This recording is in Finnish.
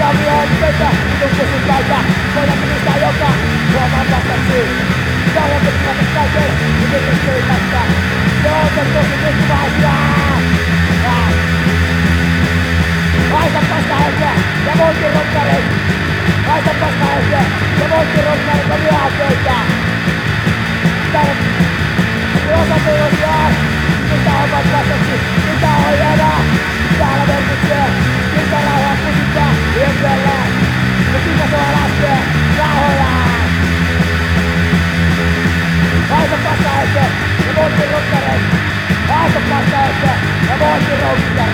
Mikäli on petä, tukkusin päitä Voidaanko niistä joka huomaa vastaksi Pohjattu kieltä kaiken, hyvin kylmästä Se on se tosi tyytyväisiä Haista tästä henkeä ja muutkin rokkarit Haista tästä henkeä ja muutkin rokkarit on myöhäiset henkeä